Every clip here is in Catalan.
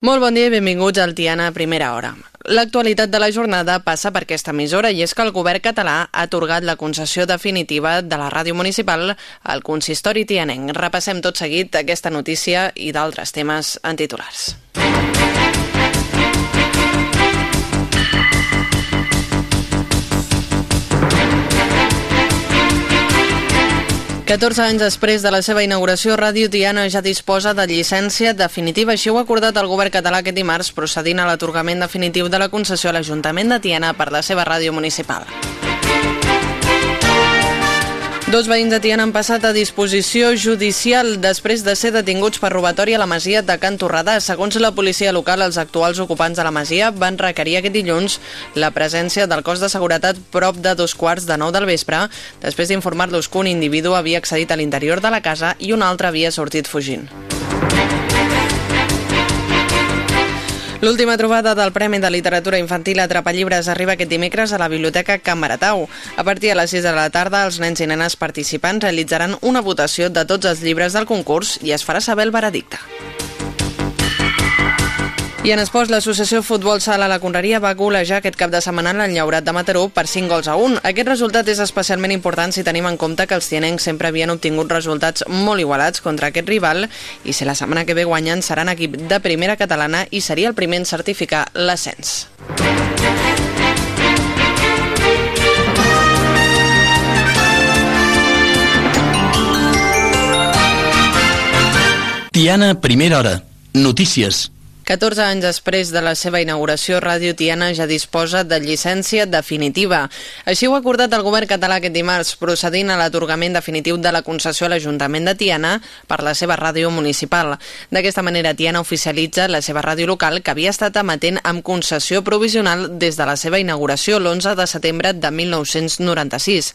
Molt bon dia i benvinguts al Tiana Primera Hora. L'actualitat de la jornada passa per aquesta emissora i és que el govern català ha atorgat la concessió definitiva de la ràdio municipal al consistori tianenc. Repassem tot seguit aquesta notícia i d'altres temes en titulars. 14 anys després de la seva inauguració, Ràdio Tiana ja disposa de llicència definitiva. Així ho ha acordat el govern català aquest dimarts, procedint a l'atorgament definitiu de la concessió a l'Ajuntament de Tiana per la seva ràdio municipal. Dos veïns de Tiana han passat a disposició judicial després de ser detinguts per robatori a la masia de Can Torredà. Segons la policia local, els actuals ocupants de la masia van requerir aquest dilluns la presència del cos de seguretat prop de dos quarts de nou del vespre, després d'informar-los que un individu havia accedit a l'interior de la casa i un altre havia sortit fugint. L'última trobada del Premi de Literatura Infantil Atrapa Llibres arriba aquest dimecres a la Biblioteca Can Maratau. A partir de les 6 de la tarda, els nens i nenes participants realitzaran una votació de tots els llibres del concurs i es farà saber el veredicte. I en esports, l'associació Futbol Sala La Conreria va golejar aquest cap de setmana el Llaurat de Mataró per 5 gols a 1. Aquest resultat és especialment important si tenim en compte que els tianencs sempre havien obtingut resultats molt igualats contra aquest rival i si la setmana que ve guanyen seran equip de primera catalana i seria el primer en certificar l'ascens. Tiana, primera hora. Notícies. 14 anys després de la seva inauguració, Ràdio Tiana ja disposa de llicència definitiva. Així ho ha acordat el govern català aquest dimarts, procedint a l'atorgament definitiu de la concessió a l'Ajuntament de Tiana per la seva ràdio municipal. D'aquesta manera, Tiana oficialitza la seva ràdio local, que havia estat emetent amb concessió provisional des de la seva inauguració l'11 de setembre de 1996.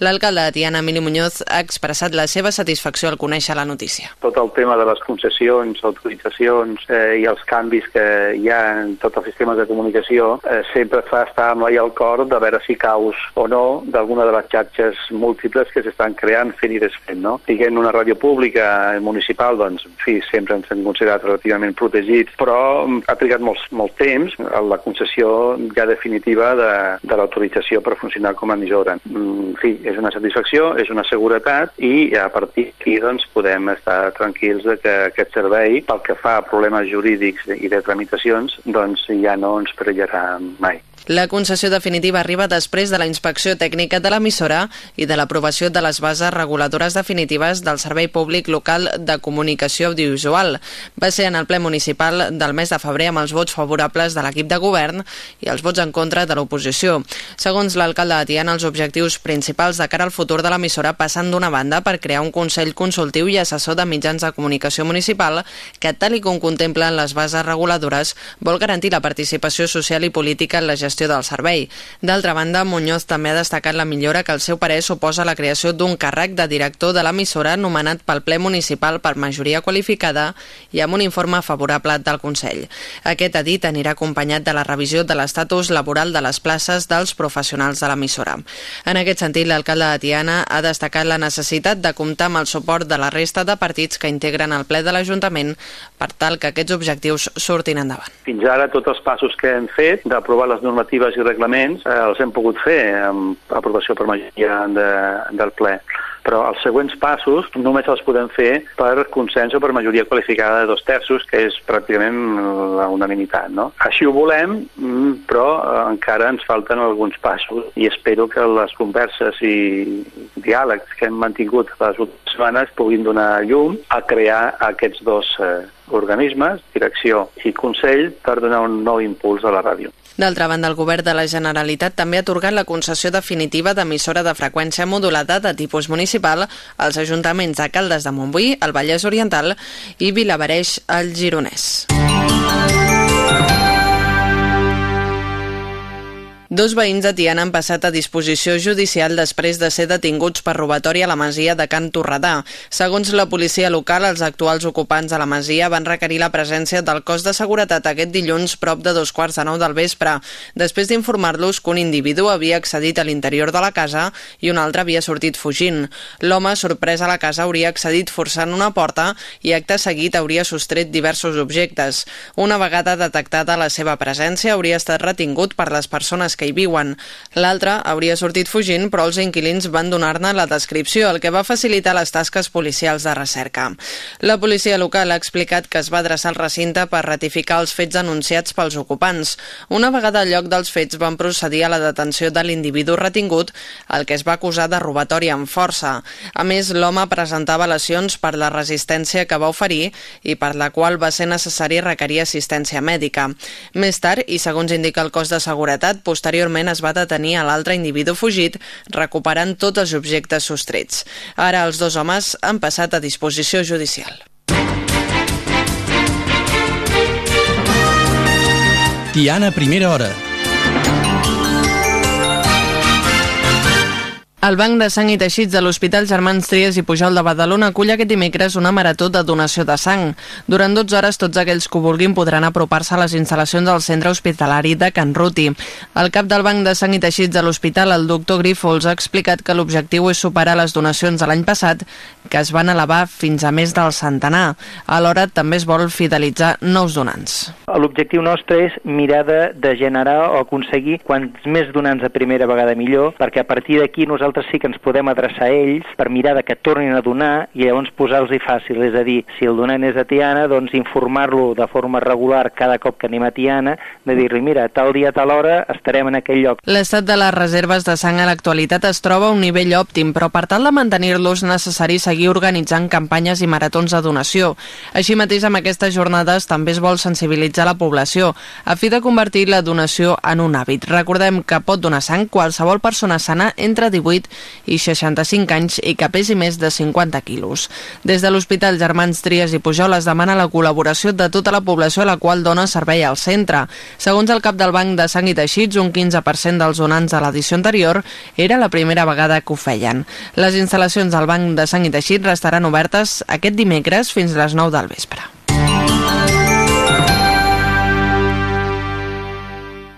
L'alcalde de Tiana, Emili Muñoz, ha expressat la seva satisfacció al conèixer la notícia. Tot el tema de les concessions, autoritzacions eh, i els canvis canvis que hi ha en tots els sistemes de comunicació eh, sempre fa estar amb al cor de veure si caus o no d'alguna de les xarxes múltiples que s'estan creant fent i desfent. No? Diguem una ràdio pública municipal, doncs, en fi, sempre ens hem considerat relativament protegits, però ha trigat molt, molt temps la concessió ja definitiva de, de l'autorització per funcionar com a emissora. En fi, és una satisfacció, és una seguretat i a partir d'aquí doncs, podem estar tranquils de que aquest servei, pel que fa a problemes jurídics i de tramitacions, doncs ja no ens perillarà mai. La concessió definitiva arriba després de la inspecció tècnica de l'emissora i de l'aprovació de les bases reguladores definitives del Servei Públic Local de Comunicació Audiovisual. Va ser en el ple municipal del mes de febrer amb els vots favorables de l'equip de govern i els vots en contra de l'oposició. Segons l'alcalde de Tiana, els objectius principals de cara al futur de l'emissora passen d'una banda per crear un Consell Consultiu i Assessor de Mitjans de Comunicació Municipal que, tal i com contemplen les bases reguladores, vol garantir la participació social i política en la gestió gestió del servei. D'altra banda, Muñoz també ha destacat la millora que el seu parer suposa la creació d'un càrrec de director de l'emissora nomenat pel ple municipal per majoria qualificada i amb un informe favorable del Consell. Aquest, ha dit, anirà acompanyat de la revisió de l'estatus laboral de les places dels professionals de l'emissora. En aquest sentit, l'alcalde de Tiana ha destacat la necessitat de comptar amb el suport de la resta de partits que integren el ple de l'Ajuntament per tal que aquests objectius surtin endavant. Fins ara, tots els passos que hem fet d'aprovar les normatives normatives i reglaments eh, els hem pogut fer amb aprovació per majoria de, del ple però els següents passos només els podem fer per consens o per majoria qualificada de dos terços, que és pràcticament la unanimitat. No? Així ho volem, mm, però eh, encara ens falten alguns passos i espero que les converses i diàlegs que hem mantingut les últimes setmanes puguin donar llum a crear aquests dos eh, organismes, direcció i consell, per donar un nou impuls a la ràdio. D'altra banda, el govern de la Generalitat també ha atorgat la concessió definitiva d'emissora de freqüència modulada de tipus municipal als ajuntaments de Caldes de Montbui, el Vallès Oriental i Vilabareix, al Gironès. Dos veïns de Tiana han passat a disposició judicial després de ser detinguts per robatori a la masia de Can Torredà. Segons la policia local, els actuals ocupants de la masia van requerir la presència del cos de seguretat aquest dilluns prop de dos quarts de nou del vespre, després d'informar-los que un individu havia accedit a l'interior de la casa i un altre havia sortit fugint. L'home, sorprès a la casa, hauria accedit forçant una porta i acte seguit hauria sostret diversos objectes. Una vegada detectada la seva presència, hauria estat retingut per les persones que hi viuen. L'altre hauria sortit fugint, però els inquilins van donar-ne la descripció, el que va facilitar les tasques policials de recerca. La policia local ha explicat que es va adreçar al recinte per ratificar els fets anunciats pels ocupants. Una vegada al lloc dels fets van procedir a la detenció de l'individu retingut, el que es va acusar de robatori amb força. A més, l'home presentava lesions per la resistència que va oferir i per la qual va ser necessari requerir assistència mèdica. Més tard, i segons indica el cos de seguretat, posteriorment Posteriorment es va detenir a l'altre individu fugit, recuperant tots els objectes sostrets. Ara els dos homes han passat a disposició judicial. Tiana, primera hora. El Banc de Sang i Teixits de l'Hospital Germans Trias i Pujol de Badalona acull aquest dimecres una marató de donació de sang. Durant 12 hores tots aquells que vulguin podran apropar-se a les instal·lacions del centre hospitalari de Can Ruti. El cap del Banc de Sang i Teixits de l'Hospital, el doctor Grífols, ha explicat que l'objectiu és superar les donacions de l'any passat, que es van elevar fins a més del centenar. Alhora també es vol fidelitzar nous donants. L'objectiu nostre és mirar de, de generar o aconseguir quants més donants a primera vegada millor, perquè a partir d'aquí nosaltres nosaltres sí que ens podem adreçar a ells per mirar de que tornin a donar i llavors posar-los-hi fàcil, és a dir, si el donant és a Tiana, doncs informar-lo de forma regular cada cop que anem a Tiana, de dir-li, mira, tal dia, tal hora estarem en aquell lloc. L'estat de les reserves de sang a l'actualitat es troba a un nivell òptim, però per tal de mantenir-los necessari seguir organitzant campanyes i maratons de donació. Així mateix, amb aquestes jornades també es vol sensibilitzar la població, a fi de convertir la donació en un hàbit. Recordem que pot donar sang qualsevol persona sana entre 18 18 i 65 anys i que pesi més de 50 quilos. Des de l'Hospital Germans Trias i Pujol es demana la col·laboració de tota la població a la qual dona servei al centre. Segons el cap del Banc de Sang i Teixits, un 15% dels donants de l'edició anterior era la primera vegada que ho feien. Les instal·lacions del Banc de Sang i Teixits restaran obertes aquest dimecres fins a les 9 del vespre.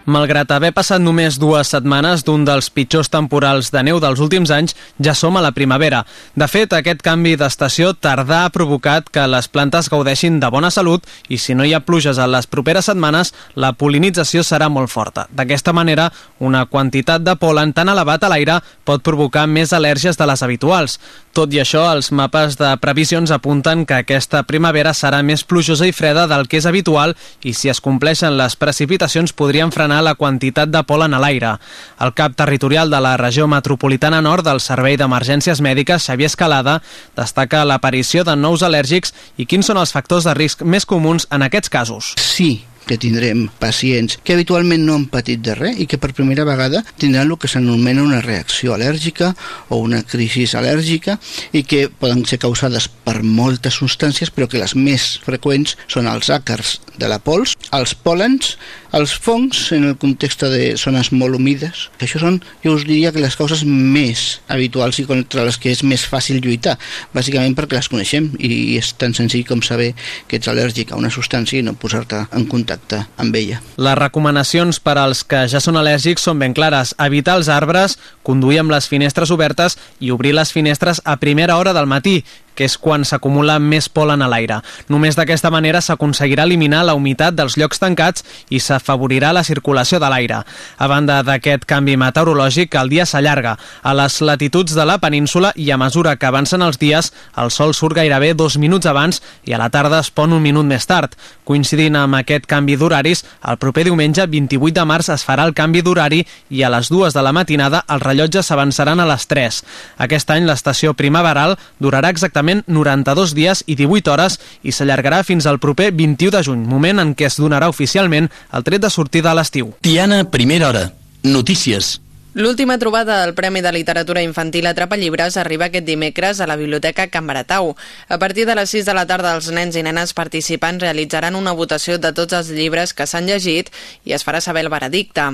Malgrat haver passat només dues setmanes d'un dels pitjors temporals de neu dels últims anys, ja som a la primavera. De fet, aquest canvi d'estació tardà ha provocat que les plantes gaudeixin de bona salut i si no hi ha pluges a les properes setmanes, la polinització serà molt forta. D'aquesta manera, una quantitat de polen tan elevat a l'aire pot provocar més al·lèrgies de les habituals. Tot i això, els mapes de previsions apunten que aquesta primavera serà més plujosa i freda del que és habitual i si es compleixen les precipitacions podrien frenar la quantitat de polen a l'aire. El cap territorial de la regió metropolitana nord del Servei d'Emergències Mèdiques, Xavier Escalada, destaca l'aparició de nous al·lèrgics i quins són els factors de risc més comuns en aquests casos. Sí, que tindrem pacients que habitualment no han patit de res i que per primera vegada tindran el que s'anomena una reacció al·lèrgica o una crisi al·lèrgica i que poden ser causades per moltes substàncies però que les més freqüents són els àcars de la pols, els pòlens, els fongs en el context de zones molt humides, que això són, jo us diria que les causes més habituals i contra les que és més fàcil lluitar, bàsicament perquè les coneixem i és tan senzill com saber que ets al·lèrgic a una substància i no posar-te en contacte contacte amb ella. Les recomanacions per als que ja són al·lèrgics són ben clares. Evitar els arbres, conduir amb les finestres obertes i obrir les finestres a primera hora del matí que és quan s'acumula més polen a l'aire. Només d'aquesta manera s'aconseguirà eliminar la humitat dels llocs tancats i s'afavorirà la circulació de l'aire. A banda d'aquest canvi meteorològic, el dia s'allarga. A les latituds de la península i a mesura que avancen els dies, el sol surt gairebé dos minuts abans i a la tarda es pon un minut més tard. Coincidint amb aquest canvi d'horaris, el proper diumenge 28 de març es farà el canvi d'horari i a les dues de la matinada els rellotges s'avançaran a les 3. Aquest any l'estació primaveral durarà exactament exactament 92 dies i 18 hores i s'allargarà fins al proper 21 de juny, moment en què es donarà oficialment el tret de sortida a l'estiu. Tiana, primera hora. Notícies. L'última trobada del Premi de Literatura Infantil Atrapa Llibres arriba aquest dimecres a la Biblioteca Can Baratau. A partir de les 6 de la tarda, els nens i nenes participants realitzaran una votació de tots els llibres que s'han llegit i es farà saber el veredicte.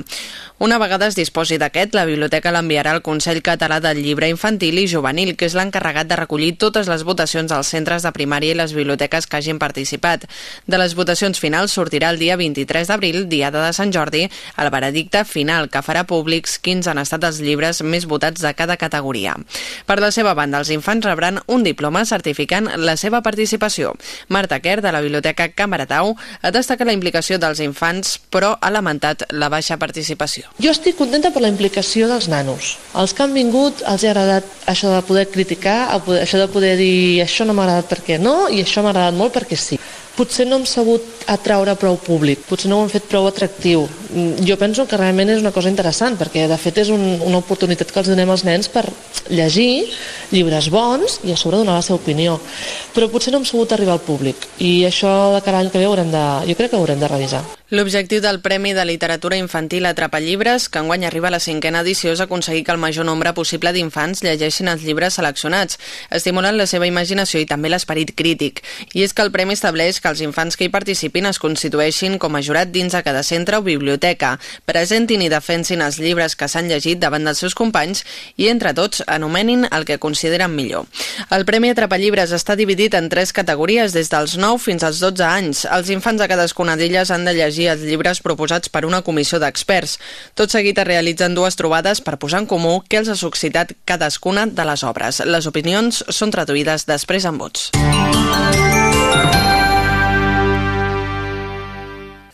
Una vegada es disposi d'aquest, la biblioteca l'enviarà al Consell Català del Llibre Infantil i Juvenil, que és l'encarregat de recollir totes les votacions als centres de primària i les biblioteques que hagin participat. De les votacions finals sortirà el dia 23 d'abril, diada de Sant Jordi, el veredicte final que farà públics 15 han estat els llibres més votats de cada categoria. Per la seva banda, els infants rebran un diploma certificant la seva participació. Marta Kerr, de la Biblioteca Can Baratau, ha destacat la implicació dels infants, però ha lamentat la baixa participació. Jo estic contenta per la implicació dels nanos. Els que han vingut els ha agradat això de poder criticar, això de poder dir això no m'ha agradat perquè no i això m'ha agradat molt perquè sí potser no hem sabut atraure prou públic, potser no ho hem fet prou atractiu. Mm, jo penso que realment és una cosa interessant, perquè de fet és un, una oportunitat que els donem als nens per llegir llibres bons i a sobre donar la seva opinió. Però potser no hem sabut arribar al públic i això de cada any que ve haurem de, jo crec que haurem de revisar. L'objectiu del Premi de Literatura Infantil Atrapa Llibres, que enguany arriba a la cinquena edició, és aconseguir que el major nombre possible d'infants llegeixin els llibres seleccionats, estimulant la seva imaginació i també l'esperit crític. I és que el Premi estableix que els infants que hi participin es constitueixin com a jurat dins de cada centre o biblioteca, presentin i defensin els llibres que s'han llegit davant dels seus companys i, entre tots, anomenin el que consideren millor. El Premi Atrapa Llibres està dividit en tres categories, des dels 9 fins als 12 anys. Els infants de cadascuna d'elles han de llegir els llibres proposats per una comissió d'experts. Tot seguit es realitzen dues trobades per posar en comú què els ha suscitat cadascuna de les obres. Les opinions són traduïdes després en vots.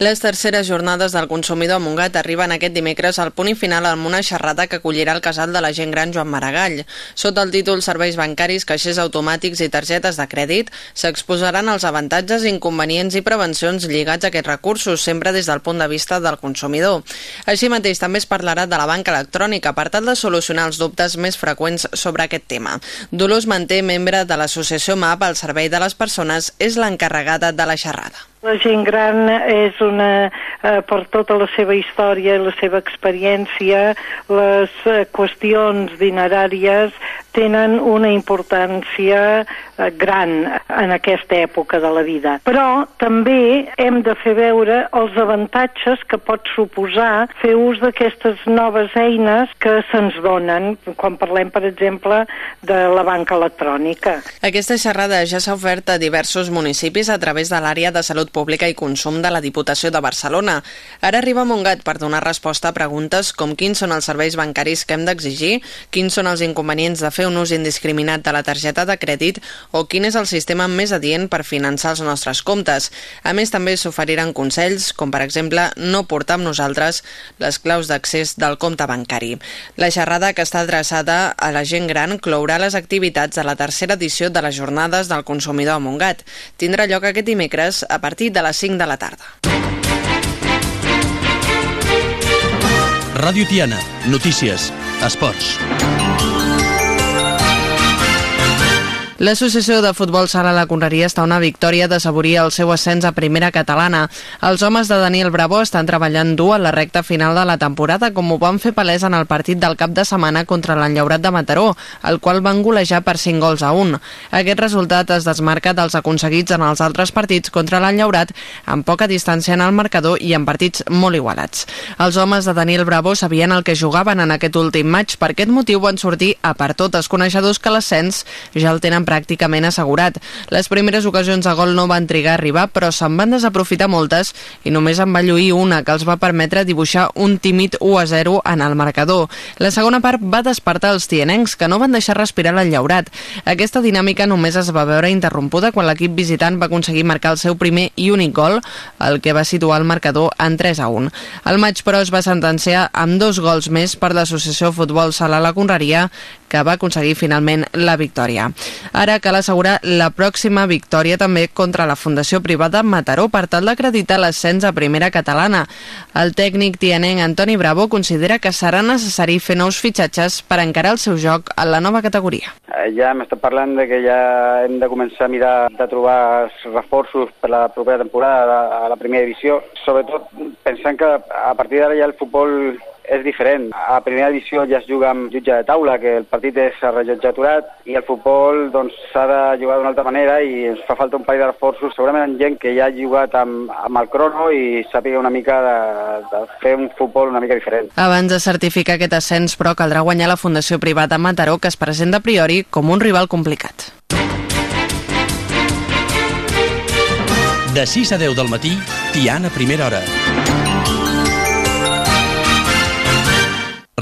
Les terceres jornades del consumidor a Montgat arriben aquest dimecres al punt i final amb una xerrada que acollirà el casal de la gent gran Joan Maragall. Sota el títol Serveis bancaris, caixers automàtics i targetes de crèdit, s'exposaran els avantatges, inconvenients i prevencions lligats a aquests recursos, sempre des del punt de vista del consumidor. Així mateix també es parlarà de la banca electrònica per tal de solucionar els dubtes més freqüents sobre aquest tema. Dolors Manté, membre de l'associació MAP al servei de les persones, és l'encarregada de la xerrada. La gent gran és una, eh, per tota la seva història i la seva experiència, les eh, qüestions dineràries tenen una importància eh, gran en aquesta època de la vida. Però també hem de fer veure els avantatges que pot suposar fer ús d'aquestes noves eines que se'ns donen quan parlem, per exemple, de la banca electrònica. Aquesta xerrada ja s'ha ofert a diversos municipis a través de l'àrea de salut pública i consum de la Diputació de Barcelona. Ara arriba Montgat per donar resposta a preguntes com quins són els serveis bancaris que hem d'exigir, quins són els inconvenients de fer un ús indiscriminat de la targeta de crèdit o quin és el sistema més adient per finançar els nostres comptes. A més, també s'oferiran consells, com per exemple no portar amb nosaltres les claus d'accés del compte bancari. La xerrada que està adreçada a la gent gran clourà les activitats de la tercera edició de les Jornades del Consumidor a Montgat. Tindrà lloc aquest dimecres a partir de les 5 de la tarda. Ràdio Tiana. Notícies. Esports. L'associació de futbol Sala La Conreria està una victòria de saborir el seu ascens a primera catalana. Els homes de Daniel Bravo estan treballant dur a la recta final de la temporada, com ho van fer palès en el partit del cap de setmana contra l'Enllaurat de Mataró, el qual van golejar per 5 gols a 1. Aquest resultat es desmarca dels aconseguits en els altres partits contra l'Enllaurat, amb poca distància en el marcador i en partits molt igualats. Els homes de Daniel Bravo sabien el que jugaven en aquest últim maig, per aquest motiu van sortir a per tots els coneixedors que l'ascens ja el tenen pràcticament assegurat. Les primeres ocasions de gol no van trigar a arribar, però se'n van desaprofitar moltes i només en va lluir una que els va permetre dibuixar un tímid 1 a 0 en el marcador. La segona part va despertar els tianencs, que no van deixar respirar l'enllaurat. Aquesta dinàmica només es va veure interrompuda quan l'equip visitant va aconseguir marcar el seu primer i únic gol, el que va situar el marcador en 3 a 1. El maig, però, es va sentenciar amb dos gols més per l'Associació Futbol Sala La Conreria, que va aconseguir finalment la victòria. Ara cal assegurar la pròxima victòria també contra la Fundació Privada Mataró per tal d'acreditar l'ascens a primera catalana. El tècnic tianenc Antoni Bravo considera que serà necessari fer nous fitxatges per encarar el seu joc a la nova categoria. Eh, ja m'està parlant de que ja hem de començar a mirar de trobar reforços per la propera temporada a la primera divisió, sobretot pensant que a partir d'ara ja el futbol és diferent. A primera divisió ja es juga amb jutge de taula, que el partit és a rellotge aturat, i el futbol doncs, s'ha de jugar d'una altra manera i ens fa falta un parell de reforços, segurament gent que ja ha jugat amb, amb el crono i sàpiga una mica de, de fer un futbol una mica diferent. Abans de certificar aquest ascens, però, caldrà guanyar la Fundació Privada Mataró, que es presenta a priori com un rival complicat. De 6 a 10 del matí, Tiana Primera Hora.